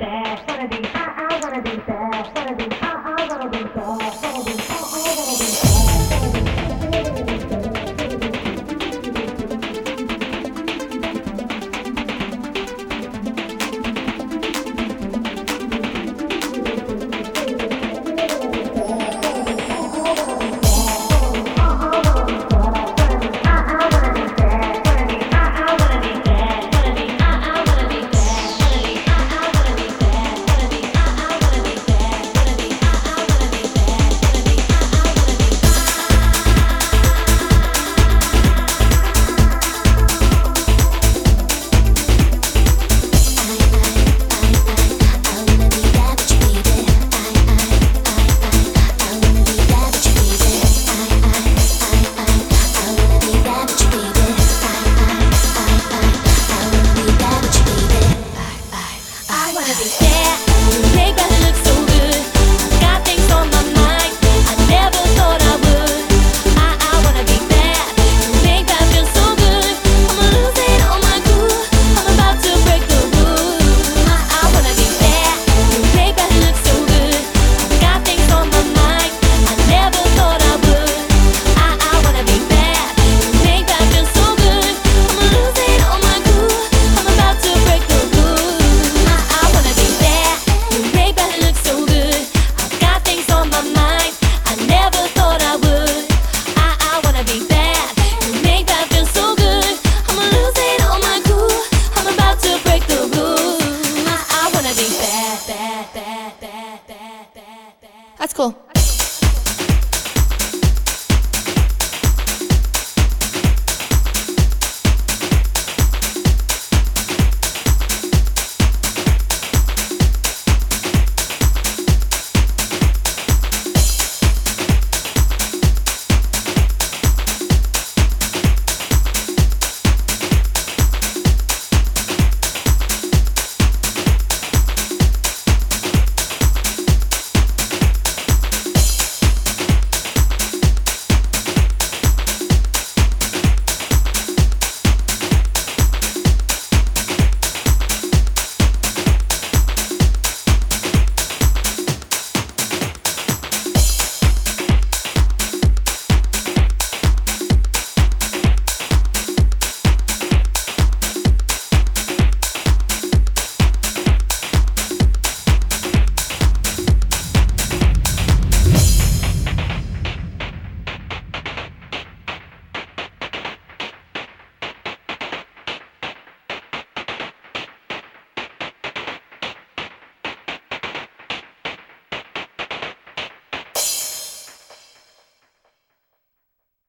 that.